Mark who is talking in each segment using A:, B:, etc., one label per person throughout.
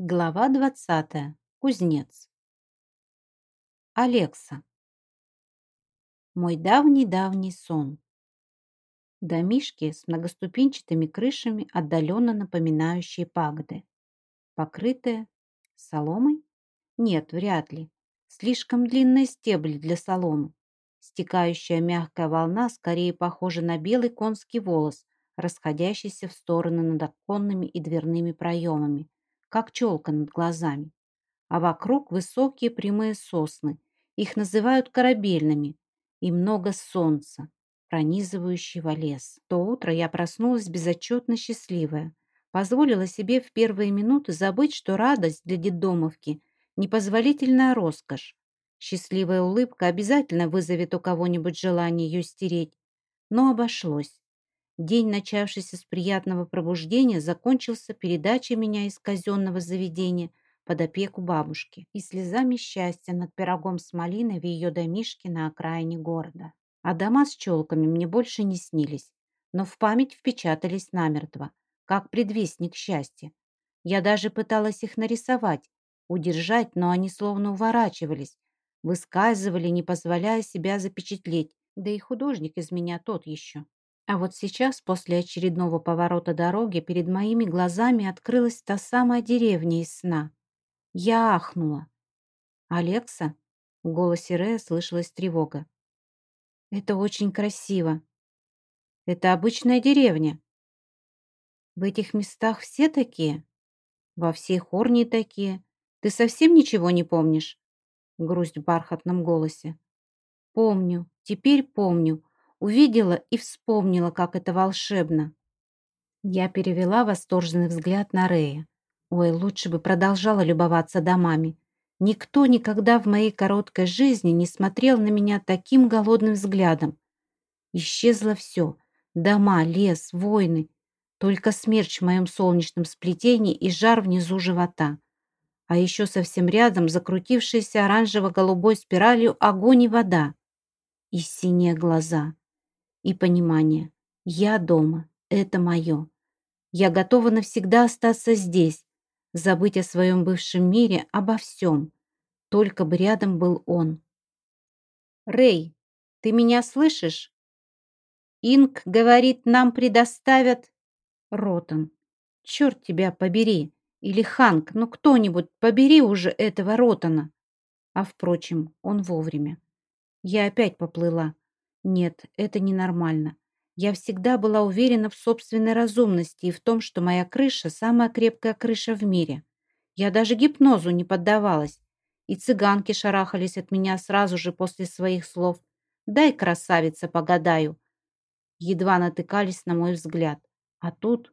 A: Глава двадцатая. Кузнец. Алекса. Мой давний-давний сон. Домишки с многоступенчатыми крышами, отдаленно напоминающие пагоды. Покрытые соломой? Нет, вряд ли. Слишком длинные стебли для соломы. Стекающая мягкая волна скорее похожа на белый конский волос, расходящийся в стороны над оконными и дверными проемами как челка над глазами. А вокруг высокие прямые сосны. Их называют корабельными. И много солнца, пронизывающего лес. То утро я проснулась безотчетно счастливая. Позволила себе в первые минуты забыть, что радость для детдомовки – непозволительная роскошь. Счастливая улыбка обязательно вызовет у кого-нибудь желание ее стереть. Но обошлось. День, начавшийся с приятного пробуждения, закончился передачей меня из казенного заведения под опеку бабушки и слезами счастья над пирогом с малиной в ее домишке на окраине города. А дома с челками мне больше не снились, но в память впечатались намертво, как предвестник счастья. Я даже пыталась их нарисовать, удержать, но они словно уворачивались, выскальзывали, не позволяя себя запечатлеть, да и художник из меня тот еще. А вот сейчас, после очередного поворота дороги, перед моими глазами открылась та самая деревня из сна. Я ахнула. «Алекса?» — в голосе Рея слышалась тревога. «Это очень красиво. Это обычная деревня. В этих местах все такие? Во всей Хорнии такие. Ты совсем ничего не помнишь?» Грусть в бархатном голосе. «Помню, теперь помню. Увидела и вспомнила, как это волшебно. Я перевела восторженный взгляд на Рея. Ой, лучше бы продолжала любоваться домами. Никто никогда в моей короткой жизни не смотрел на меня таким голодным взглядом. Исчезло все. Дома, лес, войны. Только смерч в моем солнечном сплетении и жар внизу живота. А еще совсем рядом закрутившаяся оранжево-голубой спиралью огонь и вода. И синие глаза и понимание. Я дома, это мое. Я готова навсегда остаться здесь, забыть о своем бывшем мире, обо всем. Только бы рядом был он. «Рэй, ты меня слышишь?» «Инг говорит, нам предоставят...» «Ротан, черт тебя побери!» Или Ханк, ну кто-нибудь, побери уже этого Ротана. А впрочем, он вовремя. Я опять поплыла. Нет, это ненормально. Я всегда была уверена в собственной разумности и в том, что моя крыша – самая крепкая крыша в мире. Я даже гипнозу не поддавалась. И цыганки шарахались от меня сразу же после своих слов. «Дай, красавица, погадаю!» Едва натыкались на мой взгляд. А тут...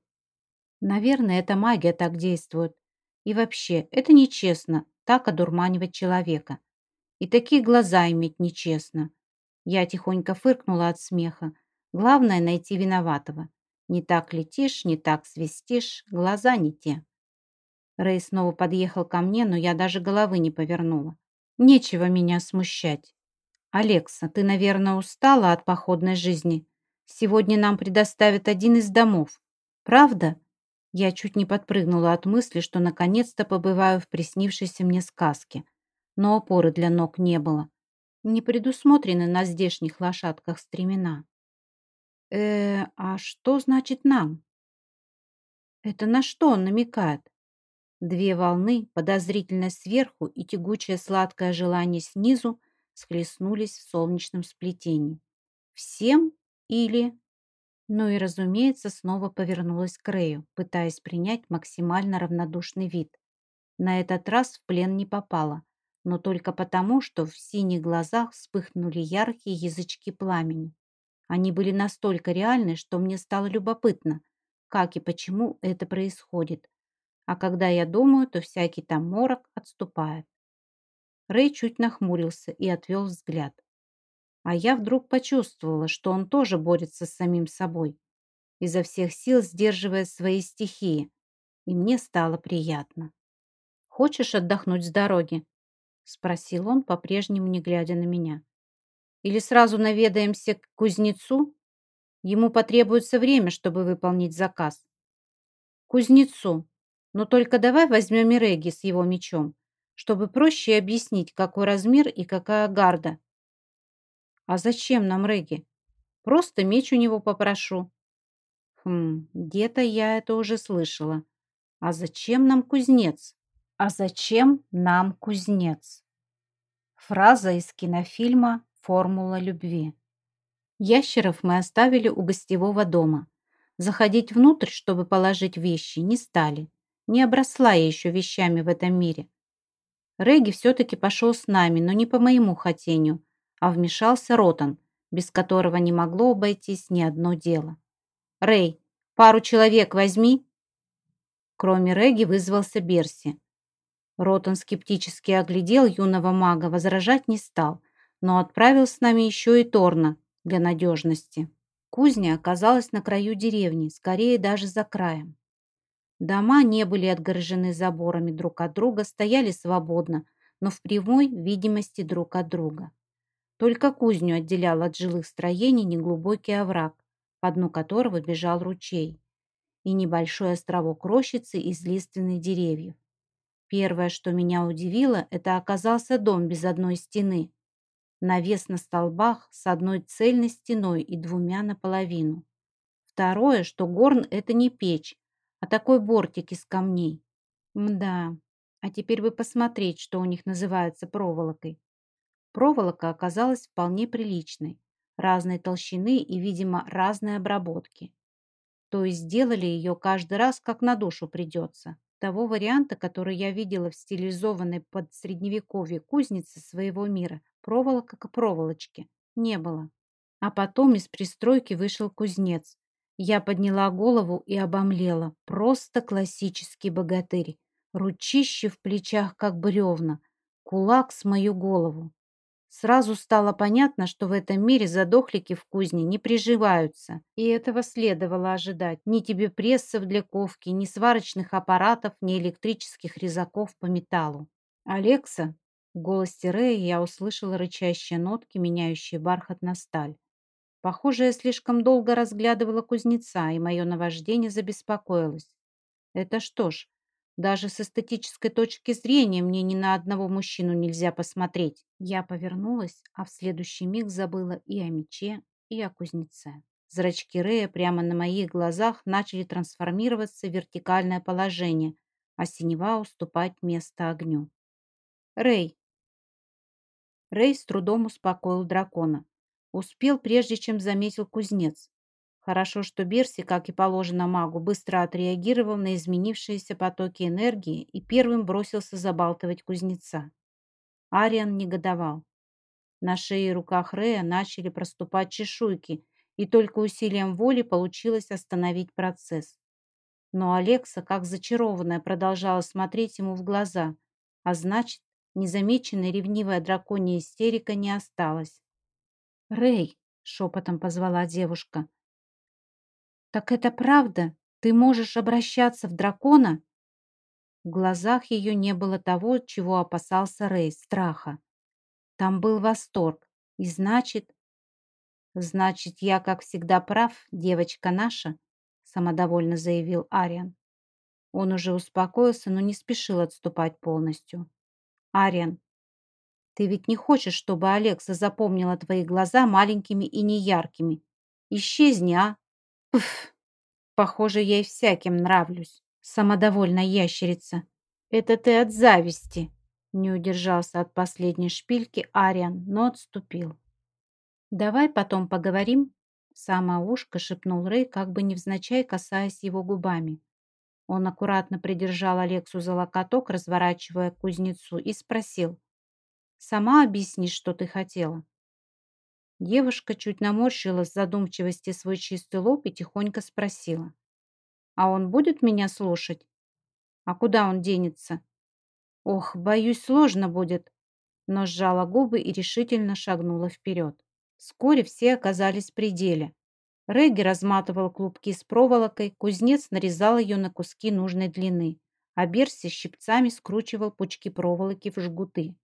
A: Наверное, эта магия так действует. И вообще, это нечестно, так одурманивать человека. И такие глаза иметь нечестно. Я тихонько фыркнула от смеха. Главное — найти виноватого. Не так летишь, не так свистишь, глаза не те. Рэй снова подъехал ко мне, но я даже головы не повернула. Нечего меня смущать. «Алекса, ты, наверное, устала от походной жизни. Сегодня нам предоставят один из домов. Правда?» Я чуть не подпрыгнула от мысли, что наконец-то побываю в приснившейся мне сказке. Но опоры для ног не было не предусмотрены на здешних лошадках стремена. Э, а что значит нам? Это на что он намекает? Две волны, подозрительно сверху и тягучее сладкое желание снизу, схлестнулись в солнечном сплетении. Всем или... Ну и, разумеется, снова повернулась к Рэю, пытаясь принять максимально равнодушный вид. На этот раз в плен не попала но только потому, что в синих глазах вспыхнули яркие язычки пламени. Они были настолько реальны, что мне стало любопытно, как и почему это происходит. А когда я думаю, то всякий там морок отступает. Рэй чуть нахмурился и отвел взгляд. А я вдруг почувствовала, что он тоже борется с самим собой, изо всех сил сдерживая свои стихии, и мне стало приятно. «Хочешь отдохнуть с дороги?» Спросил он, по-прежнему не глядя на меня. Или сразу наведаемся к кузнецу? Ему потребуется время, чтобы выполнить заказ. Кузнецу. Но только давай возьмем и Реги с его мечом, чтобы проще объяснить, какой размер и какая гарда. А зачем нам Реги? Просто меч у него попрошу. Хм, где-то я это уже слышала. А зачем нам кузнец? А зачем нам кузнец? Фраза из кинофильма «Формула любви». Ящеров мы оставили у гостевого дома. Заходить внутрь, чтобы положить вещи, не стали. Не обросла я еще вещами в этом мире. Реги все-таки пошел с нами, но не по моему хотению, а вмешался Ротан, без которого не могло обойтись ни одно дело. «Рэй, пару человек возьми!» Кроме Реги вызвался Берси. Ротан скептически оглядел юного мага, возражать не стал, но отправил с нами еще и Торна для надежности. Кузня оказалась на краю деревни, скорее даже за краем. Дома не были отгорожены заборами друг от друга, стояли свободно, но в прямой видимости друг от друга. Только кузню отделял от жилых строений неглубокий овраг, по дну которого бежал ручей, и небольшой островок рощицы из лиственных деревьев. Первое, что меня удивило, это оказался дом без одной стены. Навес на столбах с одной цельной стеной и двумя наполовину. Второе, что горн – это не печь, а такой бортик из камней. Мда, а теперь бы посмотреть, что у них называется проволокой. Проволока оказалась вполне приличной, разной толщины и, видимо, разной обработки. То есть сделали ее каждый раз, как на душу придется. Того варианта, который я видела в стилизованной под средневековье кузнице своего мира, проволока к проволочке, не было. А потом из пристройки вышел кузнец, я подняла голову и обомлела. Просто классический богатырь. Ручище в плечах, как бревна. Кулак с мою голову. Сразу стало понятно, что в этом мире задохлики в кузне не приживаются. И этого следовало ожидать. Ни тебе прессов для ковки, ни сварочных аппаратов, ни электрических резаков по металлу. «Алекса?» В голосе Рэя я услышала рычащие нотки, меняющие бархат на сталь. Похоже, я слишком долго разглядывала кузнеца, и мое наваждение забеспокоилось. Это что ж, даже с эстетической точки зрения мне ни на одного мужчину нельзя посмотреть. Я повернулась, а в следующий миг забыла и о мече, и о кузнеце. Зрачки Рея прямо на моих глазах начали трансформироваться в вертикальное положение, а синева уступать место огню. «Рэй!» Рэй с трудом успокоил дракона. Успел, прежде чем заметил кузнец. Хорошо, что Берси, как и положено магу, быстро отреагировал на изменившиеся потоки энергии и первым бросился забалтывать кузнеца. Ариан негодовал. На шее и руках Рея начали проступать чешуйки, и только усилием воли получилось остановить процесс. Но Алекса, как зачарованная, продолжала смотреть ему в глаза, а значит, незамеченная ревнивая драконья истерика не осталась. «Рэй!» — шепотом позвала девушка. «Так это правда? Ты можешь обращаться в дракона?» В глазах ее не было того, чего опасался Рэй, страха. Там был восторг. И значит... «Значит, я, как всегда, прав, девочка наша», — самодовольно заявил Ариан. Он уже успокоился, но не спешил отступать полностью. «Ариан, ты ведь не хочешь, чтобы Алекса запомнила твои глаза маленькими и неяркими. Исчезни, а? Пф, похоже, я и всяким нравлюсь. Самодовольная ящерица. Это ты от зависти. Не удержался от последней шпильки Ариан, но отступил. Давай потом поговорим. Самое ушко шепнул Рэй, как бы невзначай касаясь его губами. Он аккуратно придержал Алексу за локоток, разворачивая к кузнецу, и спросил. Сама объяснишь, что ты хотела». Девушка чуть наморщила с задумчивости свой чистый лоб и тихонько спросила. «А он будет меня слушать? А куда он денется?» «Ох, боюсь, сложно будет», но сжала губы и решительно шагнула вперед. Вскоре все оказались в пределе. Регги разматывал клубки с проволокой, кузнец нарезал ее на куски нужной длины, а Берси щипцами скручивал пучки проволоки в жгуты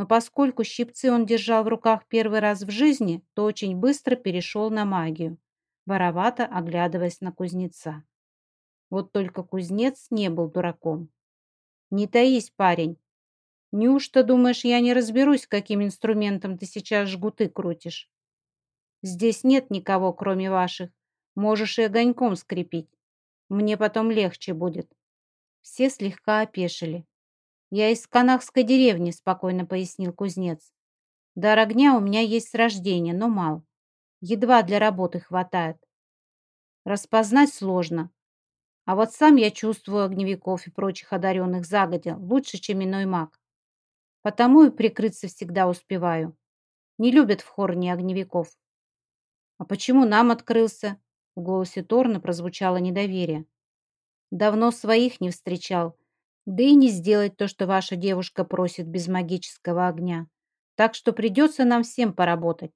A: но поскольку щипцы он держал в руках первый раз в жизни, то очень быстро перешел на магию, воровато оглядываясь на кузнеца. Вот только кузнец не был дураком. «Не таись, парень. Неужто думаешь, я не разберусь, каким инструментом ты сейчас жгуты крутишь? Здесь нет никого, кроме ваших. Можешь и огоньком скрепить. Мне потом легче будет». Все слегка опешили. «Я из канахской деревни», — спокойно пояснил кузнец. «Дар огня у меня есть с рождения, но мал. Едва для работы хватает. Распознать сложно. А вот сам я чувствую огневиков и прочих одаренных загодя лучше, чем иной маг. Потому и прикрыться всегда успеваю. Не любят в хорне огневиков. А почему нам открылся? В голосе Торна прозвучало недоверие. Давно своих не встречал. Да и не сделать то, что ваша девушка просит без магического огня. Так что придется нам всем поработать.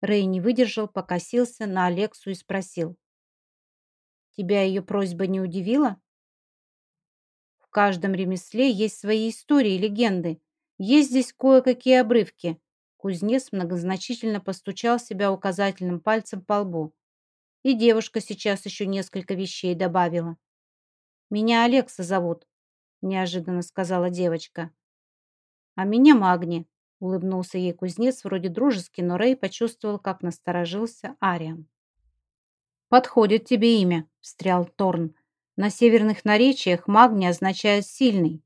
A: Рэй не выдержал, покосился на Алексу и спросил. Тебя ее просьба не удивила? В каждом ремесле есть свои истории и легенды. Есть здесь кое-какие обрывки. Кузнец многозначительно постучал себя указательным пальцем по лбу. И девушка сейчас еще несколько вещей добавила. «Меня Алекса зовут», — неожиданно сказала девочка. «А меня Магни», — улыбнулся ей кузнец, вроде дружески, но Рэй почувствовал, как насторожился Ариан. «Подходит тебе имя», — встрял Торн. «На северных наречиях Магни означает «сильный».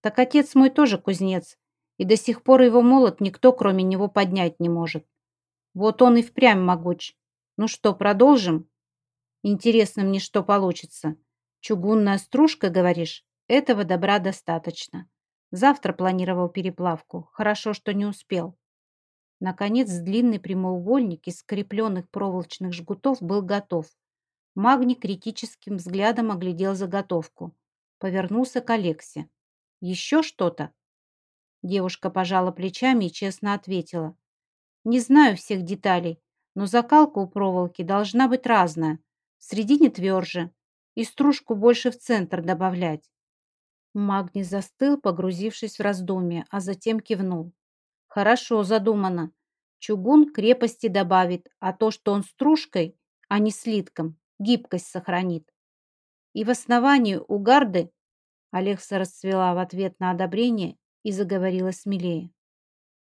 A: Так отец мой тоже кузнец, и до сих пор его молот никто, кроме него, поднять не может. Вот он и впрямь могуч. Ну что, продолжим? Интересно мне, что получится. Чугунная стружка, говоришь? Этого добра достаточно. Завтра планировал переплавку. Хорошо, что не успел. Наконец, длинный прямоугольник из скрепленных проволочных жгутов был готов. Магни критическим взглядом оглядел заготовку. Повернулся к Алексе. «Еще что-то?» Девушка пожала плечами и честно ответила. «Не знаю всех деталей, но закалка у проволоки должна быть разная. В середине тверже. И стружку больше в центр добавлять». Магни застыл, погрузившись в раздумье, а затем кивнул. Хорошо задумано. Чугун крепости добавит, а то, что он стружкой, а не слитком, гибкость сохранит. И в основании у гарды Алекса расцвела в ответ на одобрение и заговорила смелее.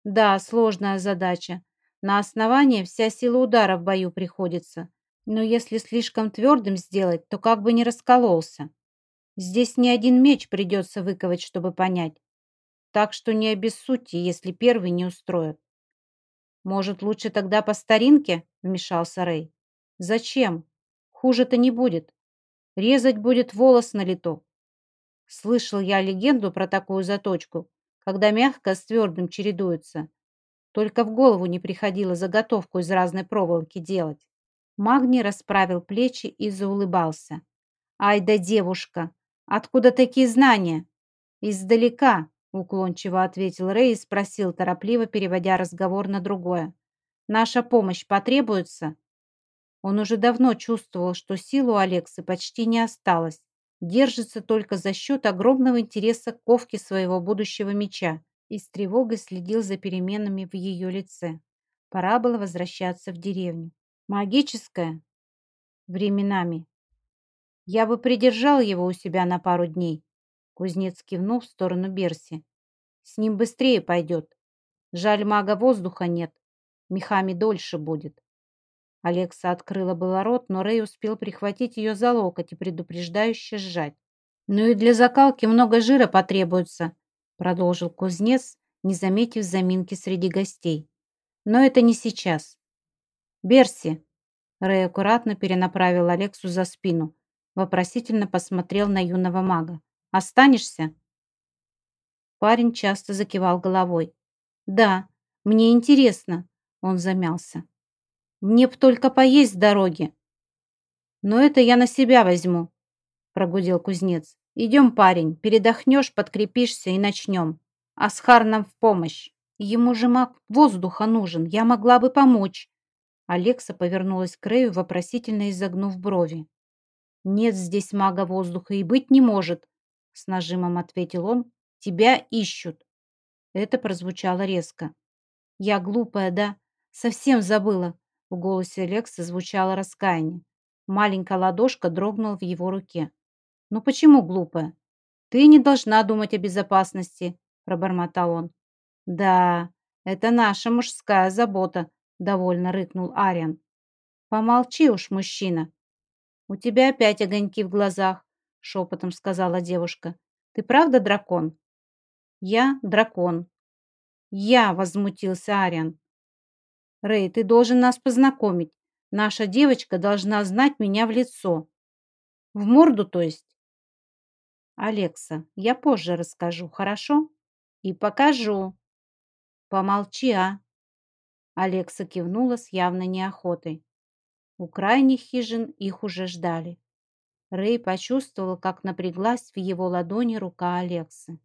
A: Да, сложная задача. На основание вся сила удара в бою приходится. Но если слишком твердым сделать, то как бы не раскололся. Здесь не один меч придется выковать, чтобы понять. Так что не обессудьте, если первый не устроят. Может, лучше тогда по старинке? Вмешался Рэй. Зачем? Хуже-то не будет. Резать будет волос на лету. Слышал я легенду про такую заточку, когда мягко с твердым чередуется. Только в голову не приходило заготовку из разной проволоки делать. Магни расправил плечи и заулыбался. «Ай да девушка! Откуда такие знания?» «Издалека!» Уклончиво ответил Рэй и спросил, торопливо переводя разговор на другое. «Наша помощь потребуется?» Он уже давно чувствовал, что сил у Алексы почти не осталось. Держится только за счет огромного интереса к ковке своего будущего меча и с тревогой следил за переменами в ее лице. Пора было возвращаться в деревню. Магическая? Временами. Я бы придержал его у себя на пару дней, Кузнец кивнул в сторону Берси. С ним быстрее пойдет. Жаль, мага воздуха нет. Мехами дольше будет. Алекса открыла было рот, но Рэй успел прихватить ее за локоть и предупреждающе сжать. «Ну и для закалки много жира потребуется», продолжил кузнец, не заметив заминки среди гостей. «Но это не сейчас. Берси!» Рэй аккуратно перенаправил Алексу за спину, вопросительно посмотрел на юного мага. Останешься?» Парень часто закивал головой. «Да, мне интересно», — он замялся. «Мне б только поесть с дороги». «Но это я на себя возьму», — прогудел кузнец. «Идем, парень, передохнешь, подкрепишься и начнем. Асхар нам в помощь. Ему же маг воздуха нужен, я могла бы помочь». Алекса повернулась к Рэю, вопросительно изогнув брови. «Нет здесь мага воздуха и быть не может», с нажимом ответил он. Тебя ищут. Это прозвучало резко. Я глупая, да? Совсем забыла. В голосе Лекса звучало раскаяние. Маленькая ладошка дрогнула в его руке. «Ну почему глупая? Ты не должна думать о безопасности», – пробормотал он. «Да, это наша мужская забота», – довольно рыкнул Ариан. «Помолчи уж, мужчина». «У тебя опять огоньки в глазах», – шепотом сказала девушка. «Ты правда дракон?» «Я дракон». «Я», – возмутился Ариан. «Рэй, ты должен нас познакомить. Наша девочка должна знать меня в лицо. В морду, то есть?» «Алекса, я позже расскажу, хорошо?» «И покажу». «Помолчи, а!» Алекса кивнула с явной неохотой. У крайних хижин их уже ждали. Рэй почувствовал, как напряглась в его ладони рука Алексы.